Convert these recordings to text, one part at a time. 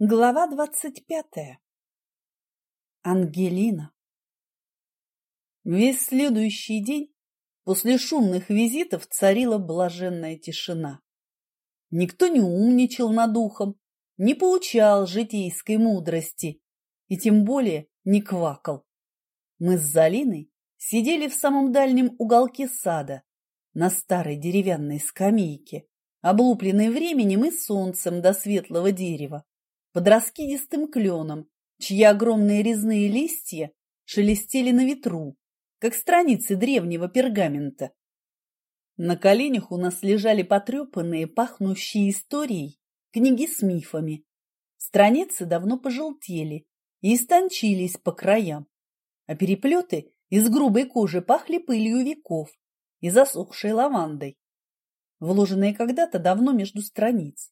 Глава двадцать пятая. Ангелина. Весь следующий день после шумных визитов царила блаженная тишина. Никто не умничал над ухом, не поучал житейской мудрости и тем более не квакал. Мы с Залиной сидели в самом дальнем уголке сада на старой деревянной скамейке, облупленной временем и солнцем до светлого дерева под раскидистым кленом, чьи огромные резные листья шелестели на ветру, как страницы древнего пергамента. На коленях у нас лежали потрепанные, пахнущие историей, книги с мифами. Страницы давно пожелтели и истончились по краям, а переплеты из грубой кожи пахли пылью веков и засохшей лавандой, вложенные когда-то давно между страниц.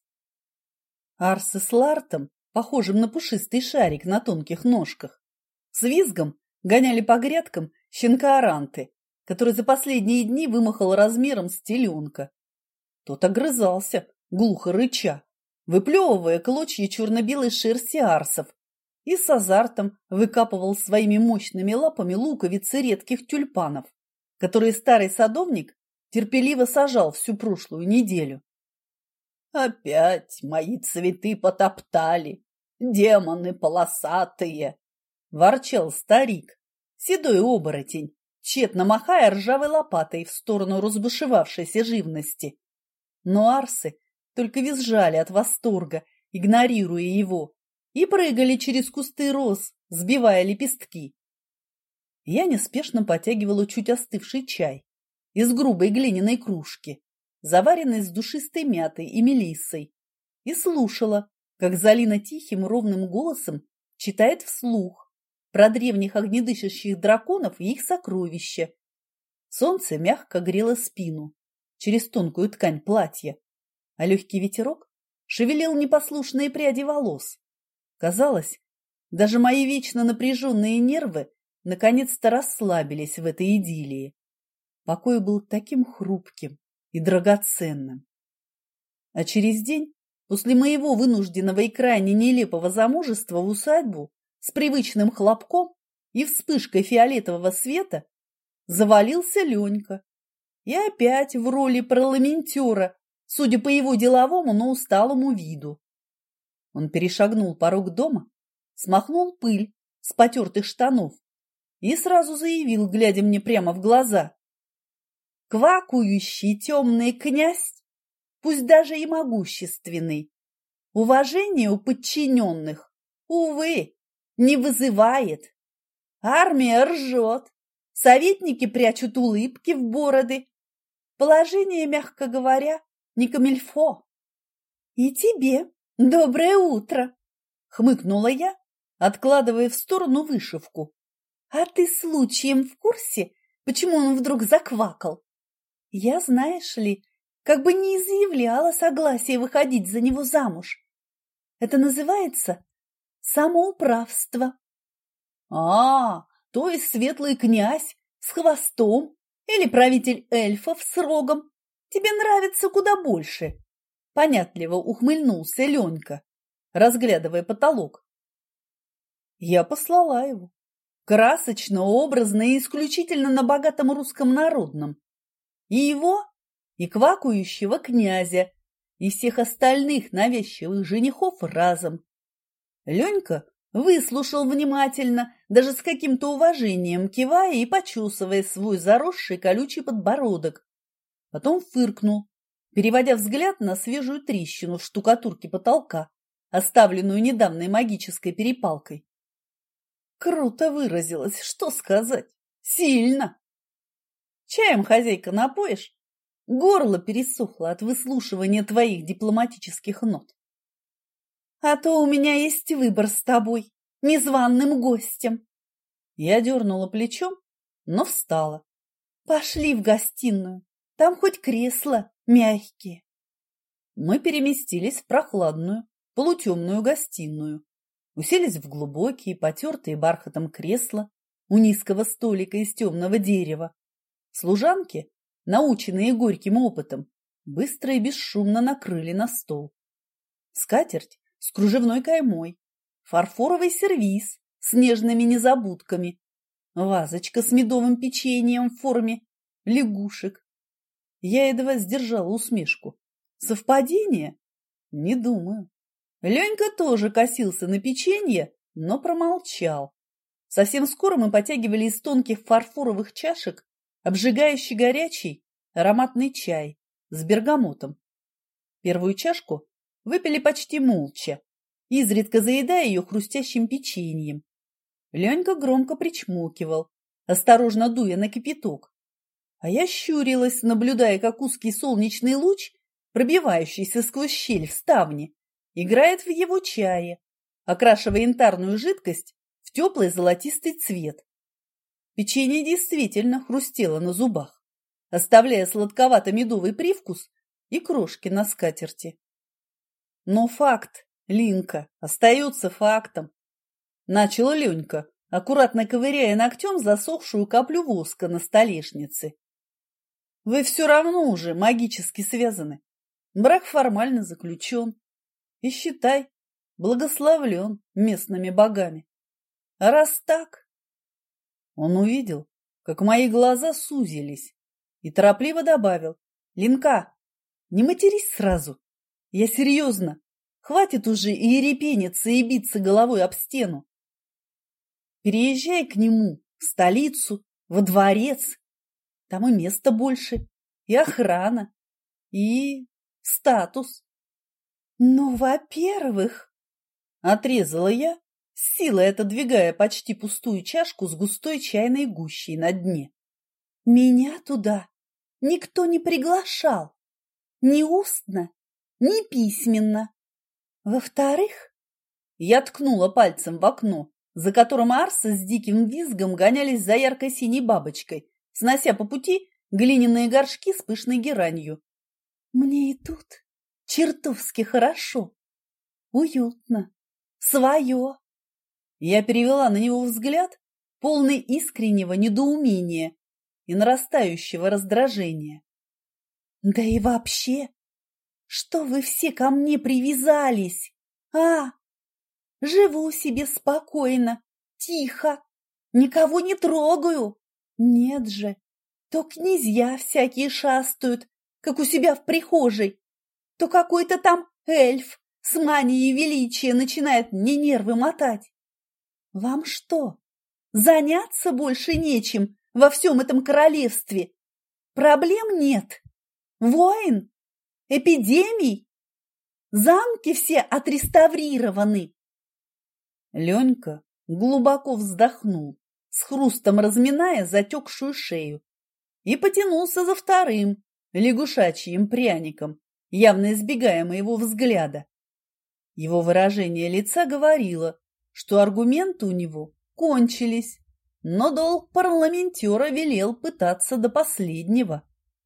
Арсы с Лартом, похожим на пушистый шарик на тонких ножках, с визгом гоняли по грядкам щенка Аранты, который за последние дни вымахал размером с теленка. Тот огрызался, глухо рыча, выплевывая клочья черно-белой шерсти арсов и с азартом выкапывал своими мощными лапами луковицы редких тюльпанов, которые старый садовник терпеливо сажал всю прошлую неделю. Опять мои цветы потоптали, демоны полосатые, — ворчал старик, седой оборотень, тщетно махая ржавой лопатой в сторону разбушевавшейся живности. Но арсы только визжали от восторга, игнорируя его, и прыгали через кусты роз, сбивая лепестки. Я неспешно потягивала чуть остывший чай из грубой глиняной кружки заваренной с душистой мятой и мелиссой, и слушала, как Залина тихим ровным голосом читает вслух про древних огнедышащих драконов и их сокровища. Солнце мягко грело спину через тонкую ткань платья, а легкий ветерок шевелил непослушные пряди волос. Казалось, даже мои вечно напряженные нервы наконец-то расслабились в этой идиллии. Покой был таким хрупким, и драгоценным. А через день, после моего вынужденного и крайне нелепого замужества в усадьбу, с привычным хлопком и вспышкой фиолетового света, завалился Ленька. И опять в роли парламентера, судя по его деловому, но усталому виду. Он перешагнул порог дома, смахнул пыль с потертых штанов и сразу заявил, глядя мне прямо в глаза квакающий темный князь, пусть даже и могущественный, уважение у подчиненных, увы, не вызывает. Армия ржет, советники прячут улыбки в бороды. Положение, мягко говоря, не камильфо. И тебе доброе утро, хмыкнула я, откладывая в сторону вышивку. А ты случаем в курсе, почему он вдруг заквакал? Я, знаешь ли, как бы не изъявляла согласия выходить за него замуж. Это называется самоуправство. А, то есть светлый князь с хвостом или правитель эльфов с рогом тебе нравится куда больше. Понятливо ухмыльнулся Ленька, разглядывая потолок. Я послала его. Красочно, образно и исключительно на богатом русском народном. И его, и квакающего князя, и всех остальных навязчивых женихов разом. Ленька выслушал внимательно, даже с каким-то уважением, кивая и почесывая свой заросший колючий подбородок. Потом фыркнул, переводя взгляд на свежую трещину в штукатурке потолка, оставленную недавней магической перепалкой. Круто выразилась, что сказать. Сильно. Чаем, хозяйка, напоишь? Горло пересохло от выслушивания твоих дипломатических нот. А то у меня есть выбор с тобой, незваным гостем. Я дернула плечом, но встала. Пошли в гостиную, там хоть кресла мягкие. Мы переместились в прохладную, полутемную гостиную, уселись в глубокие, потертые бархатом кресла у низкого столика из темного дерева, Служанки, наученные горьким опытом, быстро и бесшумно накрыли на стол. Скатерть с кружевной каймой, фарфоровый сервиз с нежными незабудками, вазочка с медовым печеньем в форме лягушек. Я едва сдержала усмешку. Совпадение? Не думаю. Ленька тоже косился на печенье, но промолчал. Совсем скоро мы потягивали из тонких фарфоровых чашек обжигающий горячий ароматный чай с бергамотом. Первую чашку выпили почти молча, изредка заедая ее хрустящим печеньем. Ленька громко причмокивал, осторожно дуя на кипяток. А я щурилась, наблюдая, как узкий солнечный луч, пробивающийся сквозь щель в ставне, играет в его чае, окрашивая янтарную жидкость в теплый золотистый цвет. Печенье действительно хрустело на зубах, оставляя сладковато-медовый привкус и крошки на скатерти. Но факт, Линка, остается фактом. Начал Ленька, аккуратно ковыряя ногтем засохшую каплю воска на столешнице. Вы все равно уже магически связаны. Брак формально заключен. И считай, благословлен местными богами. А раз так... Он увидел, как мои глаза сузились, и торопливо добавил. «Линка, не матерись сразу. Я серьезно. Хватит уже и ерепениться, и биться головой об стену. Переезжай к нему, в столицу, во дворец. Там и места больше, и охрана, и статус. Ну, во-первых, отрезала я, силой отодвигая почти пустую чашку с густой чайной гущей на дне. Меня туда никто не приглашал, ни устно, ни письменно. Во-вторых, я ткнула пальцем в окно, за которым Арса с диким визгом гонялись за яркой синей бабочкой, снося по пути глиняные горшки с пышной геранью. Мне и тут чертовски хорошо, уютно, свое. Я перевела на него взгляд, полный искреннего недоумения и нарастающего раздражения. Да и вообще, что вы все ко мне привязались? А, живу себе спокойно, тихо, никого не трогаю. Нет же, то князья всякие шастают, как у себя в прихожей, то какой-то там эльф с манией величия начинает мне нервы мотать. Вам что, заняться больше нечем во всем этом королевстве? Проблем нет? Войн? Эпидемий? Замки все отреставрированы. Ленька глубоко вздохнул, с хрустом разминая затекшую шею, и потянулся за вторым лягушачьим пряником, явно избегая моего взгляда. Его выражение лица говорило, что аргументы у него кончились, но долг парламентера велел пытаться до последнего.